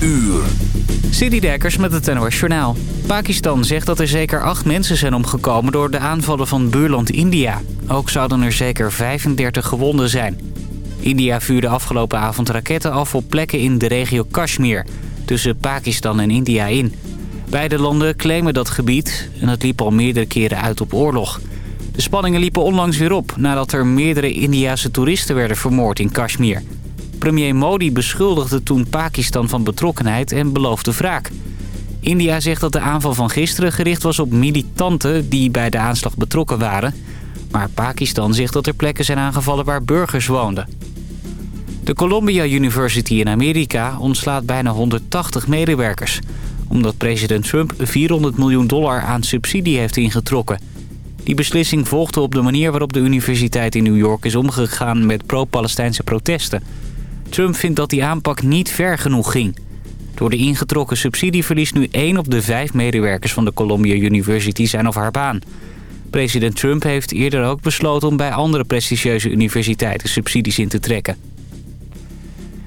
uur. Met het NOS Journaal. Pakistan zegt dat er zeker acht mensen zijn omgekomen door de aanvallen van buurland India. Ook zouden er zeker 35 gewonden zijn. India vuurde afgelopen avond raketten af op plekken in de regio Kashmir... tussen Pakistan en India in. Beide landen claimen dat gebied en het liep al meerdere keren uit op oorlog. De spanningen liepen onlangs weer op nadat er meerdere Indiase toeristen werden vermoord in Kashmir... Premier Modi beschuldigde toen Pakistan van betrokkenheid en beloofde wraak. India zegt dat de aanval van gisteren gericht was op militanten die bij de aanslag betrokken waren. Maar Pakistan zegt dat er plekken zijn aangevallen waar burgers woonden. De Columbia University in Amerika ontslaat bijna 180 medewerkers... omdat president Trump 400 miljoen dollar aan subsidie heeft ingetrokken. Die beslissing volgde op de manier waarop de universiteit in New York is omgegaan met pro-Palestijnse protesten... Trump vindt dat die aanpak niet ver genoeg ging. Door de ingetrokken subsidie verliest nu 1 op de 5 medewerkers van de Columbia University zijn of haar baan. President Trump heeft eerder ook besloten om bij andere prestigieuze universiteiten subsidies in te trekken.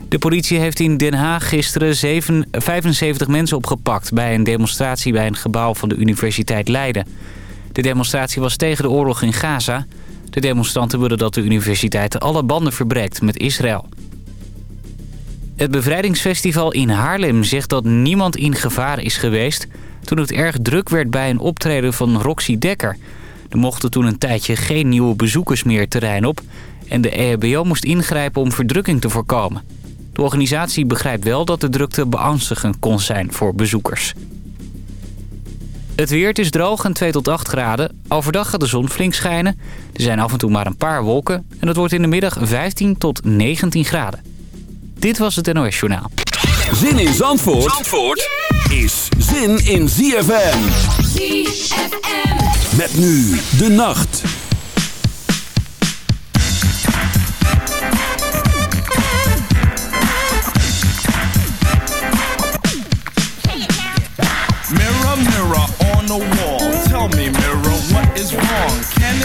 De politie heeft in Den Haag gisteren 7, 75 mensen opgepakt... bij een demonstratie bij een gebouw van de Universiteit Leiden. De demonstratie was tegen de oorlog in Gaza. De demonstranten willen dat de universiteit alle banden verbreekt met Israël. Het bevrijdingsfestival in Haarlem zegt dat niemand in gevaar is geweest... toen het erg druk werd bij een optreden van Roxy Dekker. Er mochten toen een tijdje geen nieuwe bezoekers meer terrein op... en de EHBO moest ingrijpen om verdrukking te voorkomen. De organisatie begrijpt wel dat de drukte beangstigend kon zijn voor bezoekers. Het weer is droog en 2 tot 8 graden. Overdag gaat de zon flink schijnen. Er zijn af en toe maar een paar wolken. En het wordt in de middag 15 tot 19 graden. Dit was het NOS Journaal. Zin in Zandvoort, Zandvoort is zin in ZFM. ZFM. Met nu de nacht. Mirror, mirror on the wall. Tell me, mirror, what is wrong?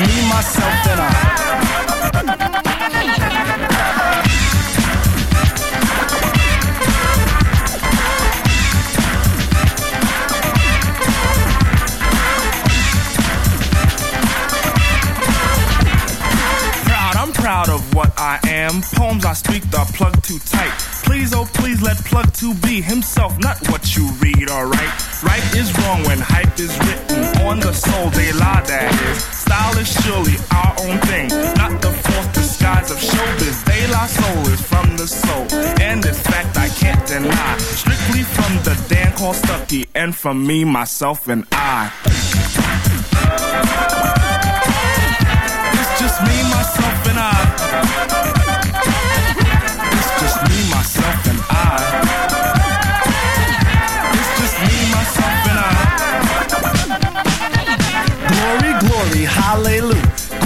Me, myself, and I. what I am. Poems I speak the plug too tight. Please, oh please, let plug two be himself, not what you read, alright? Right is wrong when hype is written on the soul, De La, that is. Style is surely our own thing, not the false disguise of showbiz. De La Soul is from the soul, and this fact I can't deny. Strictly from the Dan called Stucky, and from me, myself, and I. It's just me, myself, and I. hallelujah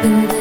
Open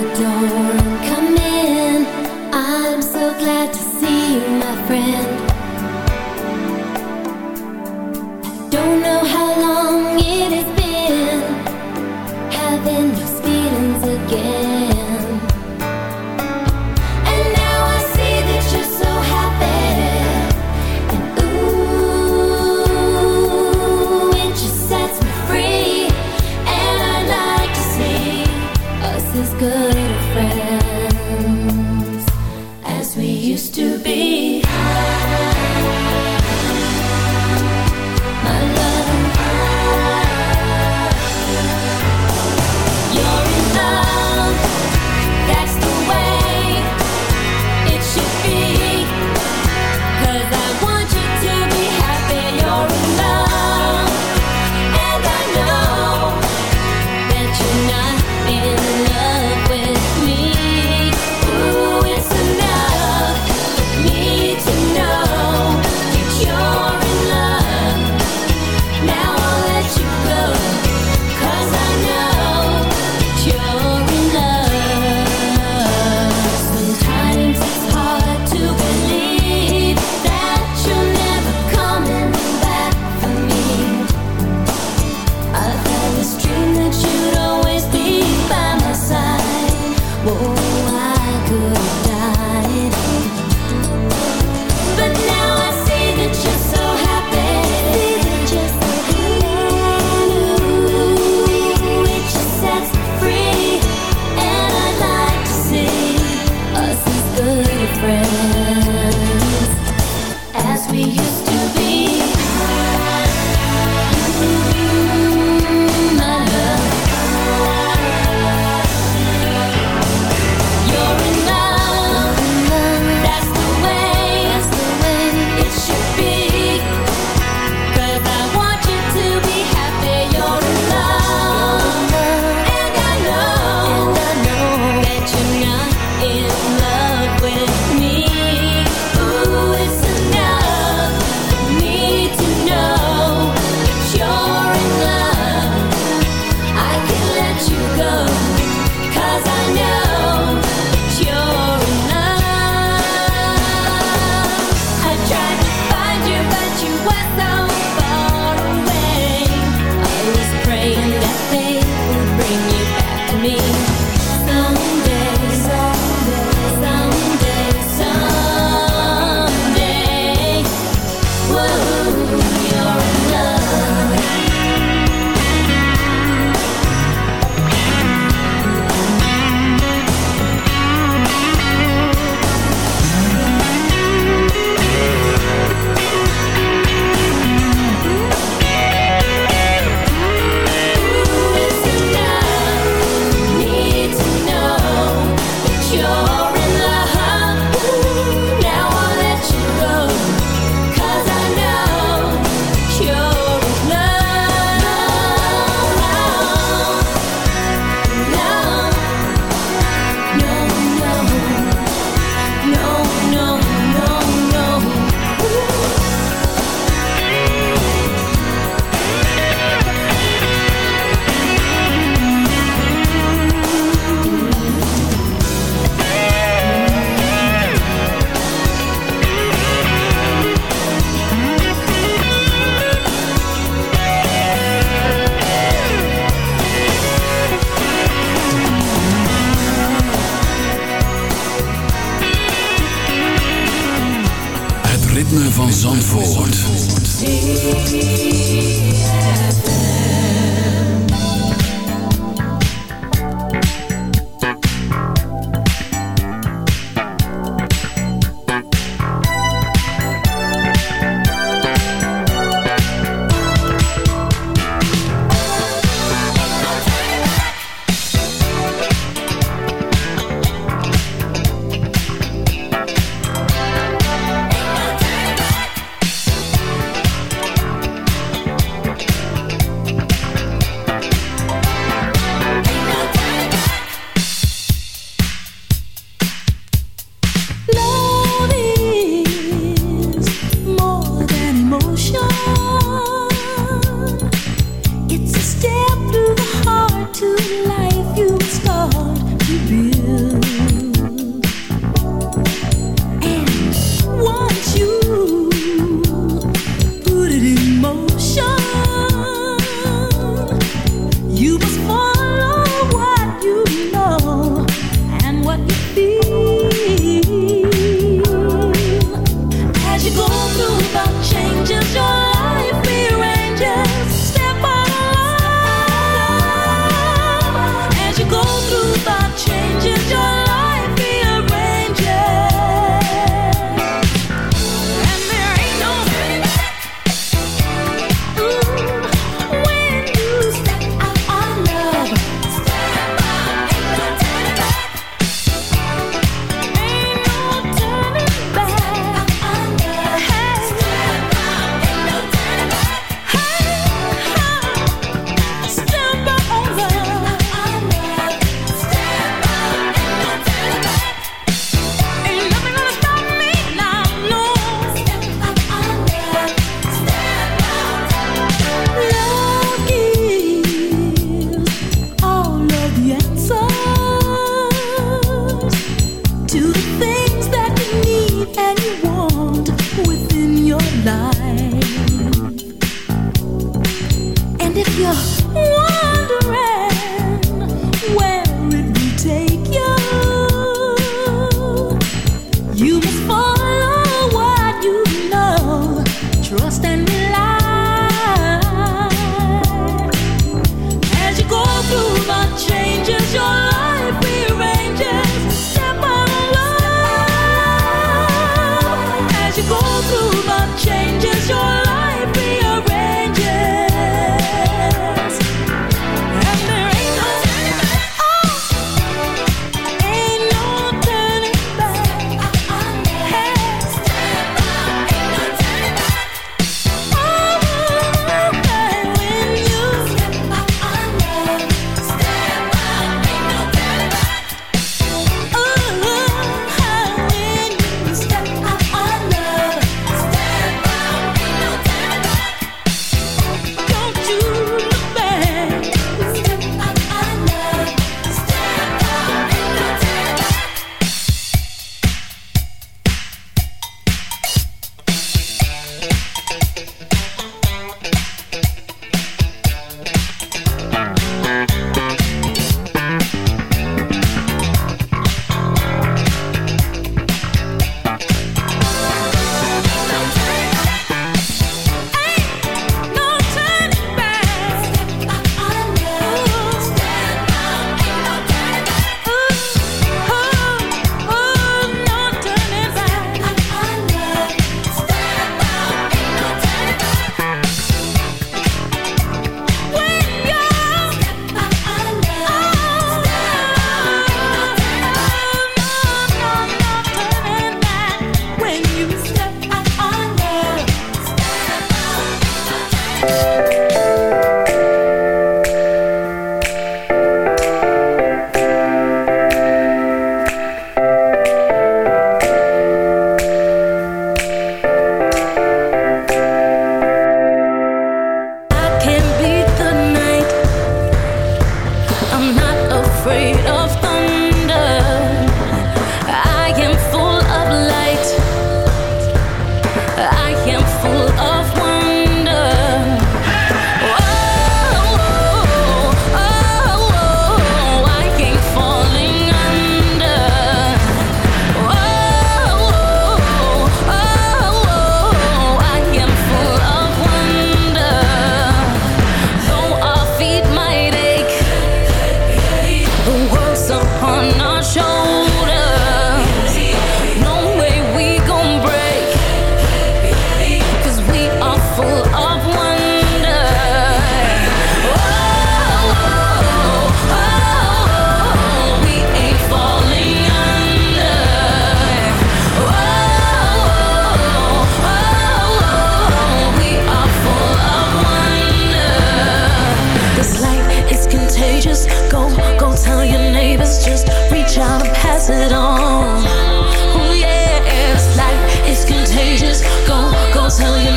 Go, go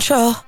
control?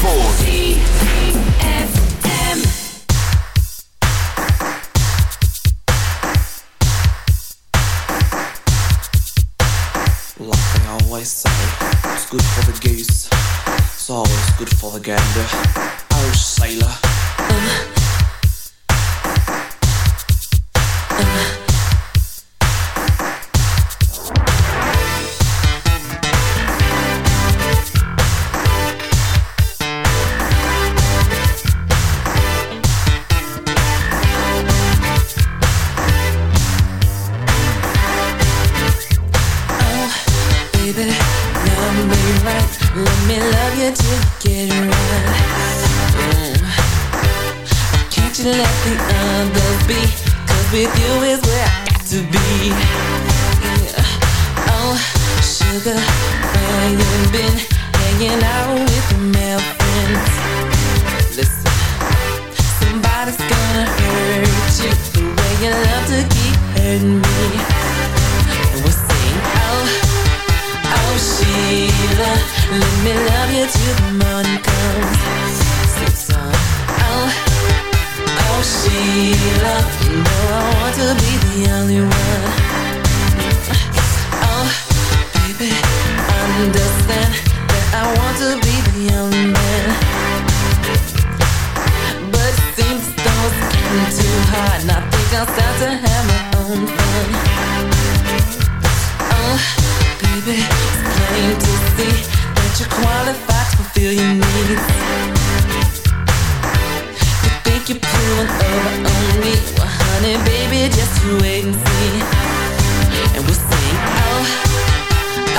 Four. moment of only Well, honey, baby, just you wait and see And we sing, oh,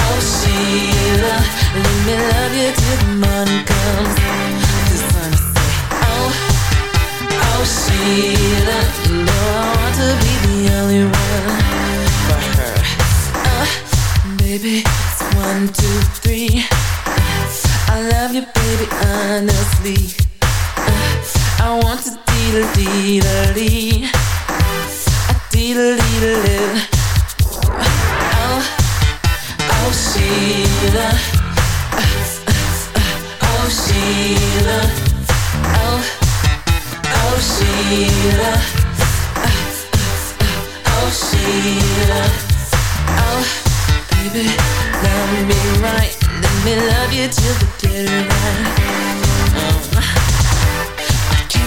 oh, Sheila Let me love you till the morning comes The sun say, oh, oh, Sheila you know I want to be the only one for her Oh, baby, it's one, two, three. I love you, baby, honestly. Uh, I want to me right. Let me love you till the dead of night.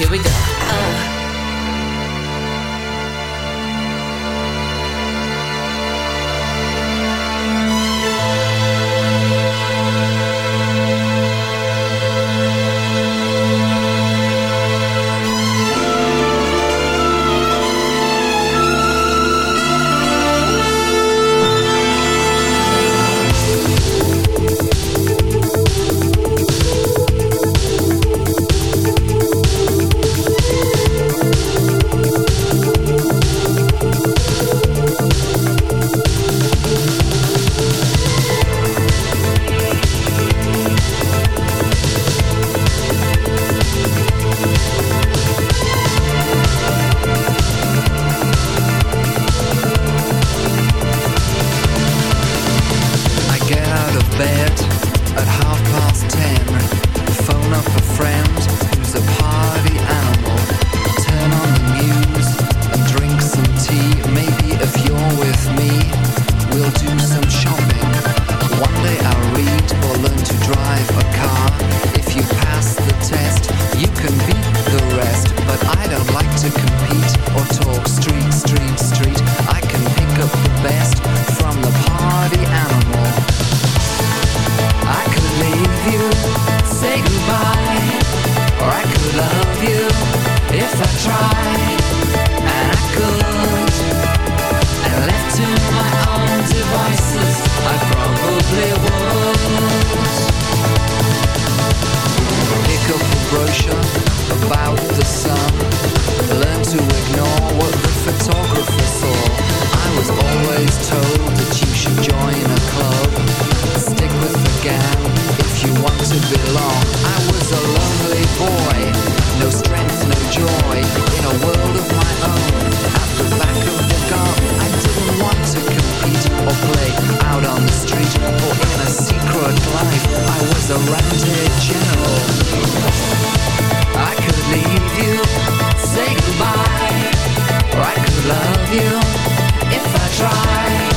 here we go. Oh. To belong. I was a lonely boy, no strength, no joy, in a world of my own. At the back of the garden, I didn't want to compete or play out on the street or in a secret life. I was a Roundhead general. I could leave you, say goodbye, or I could love you if I tried,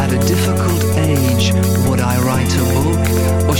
at a difficult age. Would I write a book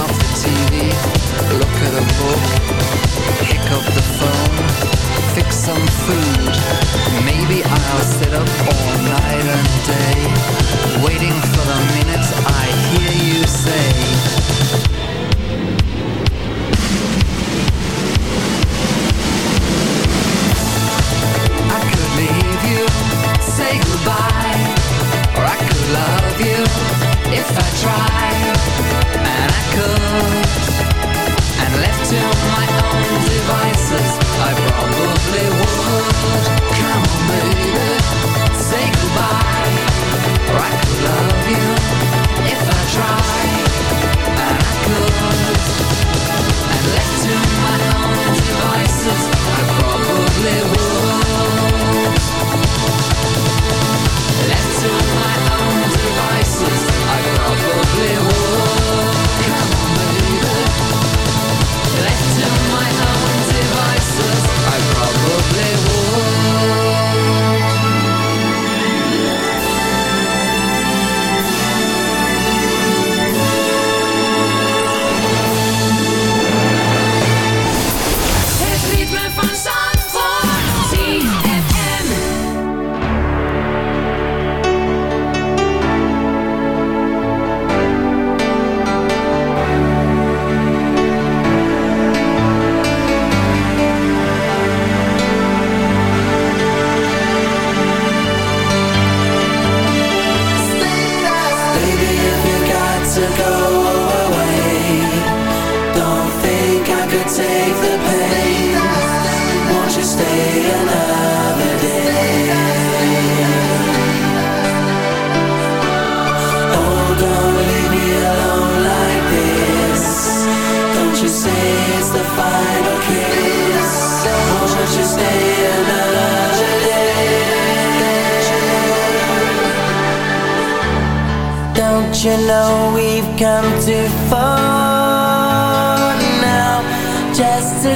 off the TV, look at a book, pick up the phone, fix some food. Maybe I'll sit up all night and day, waiting for the I hear you say. I could leave you, say goodbye, or I could love you if I.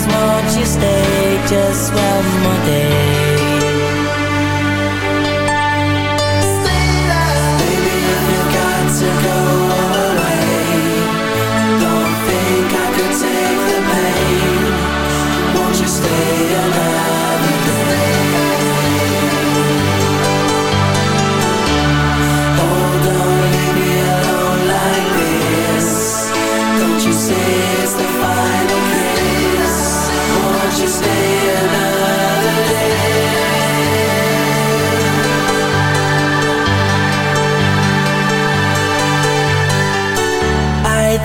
is, won't you stay just one more day?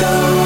Go